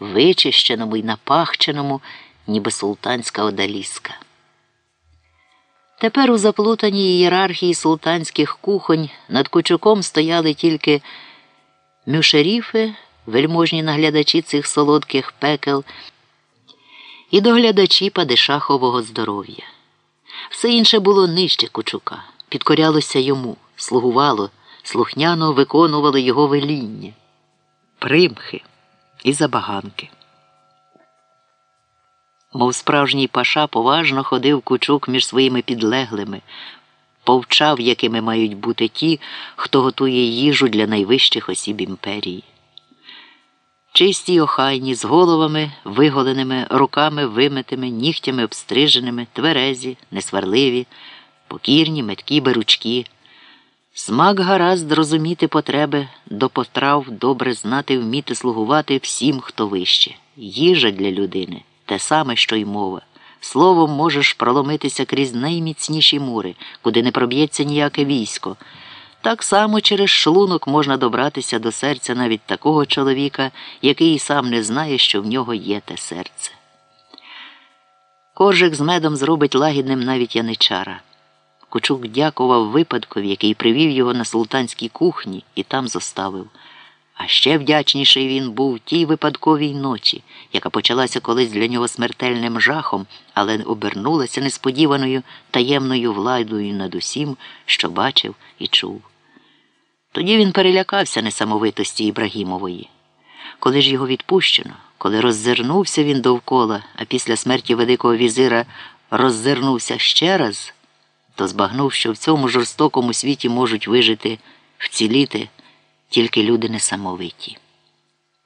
вичищеному і напахченому, ніби султанська одаліска. Тепер у заплутаній ієрархії султанських кухонь над кучуком стояли тільки мюшеріфи, вельможні наглядачі цих солодких пекел і доглядачі падишахового здоров'я. Все інше було нижче кучука, підкорялося йому, слугувало, слухняно виконувало його веління, примхи і забаганки. Мов справжній паша поважно ходив кучук між своїми підлеглими, повчав, якими мають бути ті, хто готує їжу для найвищих осіб імперії. Чисті й охайні, з головами, виголеними, руками вимитими, нігтями обстриженими, тверезі, несварливі, покірні, меткі беручкі. Смак гаразд розуміти потреби, до потрав добре знати, вміти слугувати всім, хто вище. Їжа для людини те саме, що й мова. Словом можеш проломитися крізь найміцніші мури, куди не проб'ється ніяке військо. Так само через шлунок можна добратися до серця навіть такого чоловіка, який і сам не знає, що в нього є те серце. Коржик з медом зробить лагідним навіть яничара. Кучук дякував випадкові, який привів його на султанській кухні і там зоставив. А ще вдячніший він був тій випадковій ночі, яка почалася колись для нього смертельним жахом, але обернулася несподіваною таємною владою над усім, що бачив і чув. Тоді він перелякався несамовитості Ібрагімової. Коли ж його відпущено, коли роззирнувся він довкола, а після смерті Великого візира роззирнувся ще раз, то збагнув, що в цьому жорстокому світі можуть вижити, вціліти тільки люди несамовиті.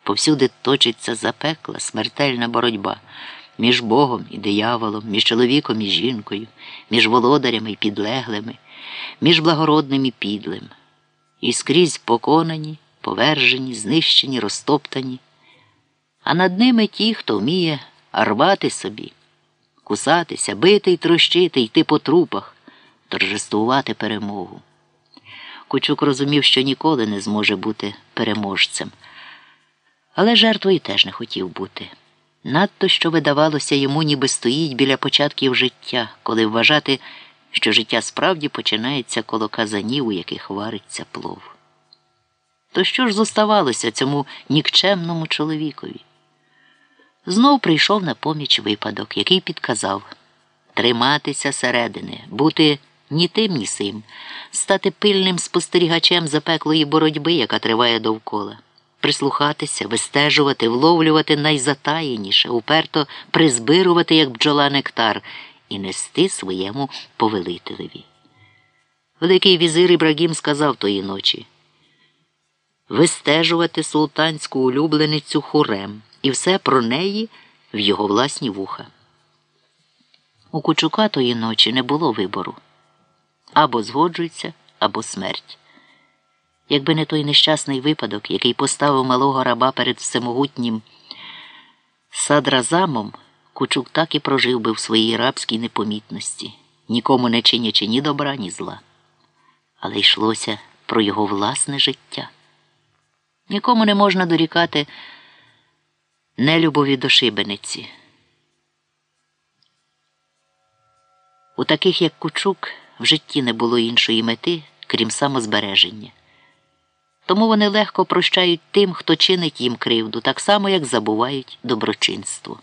Повсюди точиться запекла, смертельна боротьба між Богом і дияволом, між чоловіком і жінкою, між володарями і підлеглими, між благородним і підлим. І скрізь поконані, повержені, знищені, розтоптані, а над ними ті, хто вміє рвати собі, кусатися, бити й трощити, йти по трупах, торжествувати перемогу. Кучук розумів, що ніколи не зможе бути переможцем. Але жертвою теж не хотів бути. Надто що видавалося йому, ніби стоїть біля початків життя, коли вважати, що життя справді починається коло казанів, у яких вариться плов. То що ж зоставалося цьому нікчемному чоловікові? Знов прийшов на поміч випадок, який підказав триматися середини, бути ні тим, ні сим, стати пильним спостерігачем запеклої боротьби, яка триває довкола, прислухатися, вистежувати, вловлювати найзатаєніше, уперто призбирувати, як бджола нектар, і нести своєму повелителеві. Великий візир Ібрагім сказав тої ночі вистежувати султанську улюбленицю хурем і все про неї в його власні вуха. У Кучука тої ночі не було вибору або згоджується, або смерть. Якби не той нещасний випадок, який поставив малого раба перед всемогутнім садразамом, Кучук так і прожив би в своїй рабській непомітності, нікому не чинячи ні добра, ні зла. Але йшлося про його власне життя. Нікому не можна дорікати нелюбові до шибениці. У таких, як Кучук, в житті не було іншої мети, крім самозбереження. Тому вони легко прощають тим, хто чинить їм кривду, так само, як забувають доброчинство.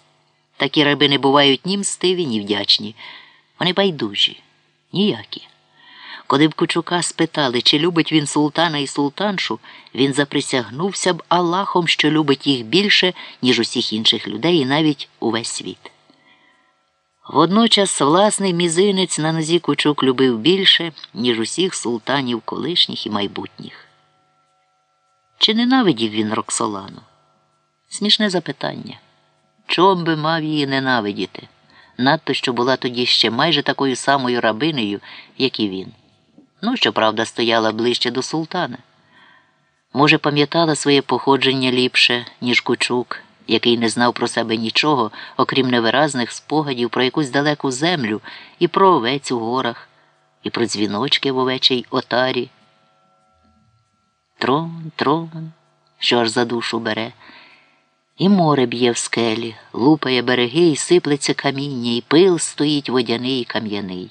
Такі раби не бувають ні мстиві, ні вдячні. Вони байдужі, ніякі. Коли б Кучука спитали, чи любить він султана і султаншу, він заприсягнувся б Аллахом, що любить їх більше, ніж усіх інших людей і навіть увесь світ. Водночас власний мізинець на нозі кучук любив більше, ніж усіх султанів колишніх і майбутніх. Чи ненавидів він Роксолану? Смішне запитання. Чом би мав її ненавидіти? Надто що була тоді ще майже такою самою рабинею, як і він. Ну, щоправда, стояла ближче до султана. Може, пам'ятала своє походження ліпше, ніж кучук який не знав про себе нічого, окрім невиразних спогадів про якусь далеку землю і про овець у горах, і про дзвіночки в овечій отарі. Трон, трон, що аж за душу бере, І море б'є в скелі, лупає береги, і сиплеться каміння, і пил стоїть водяний і кам'яний.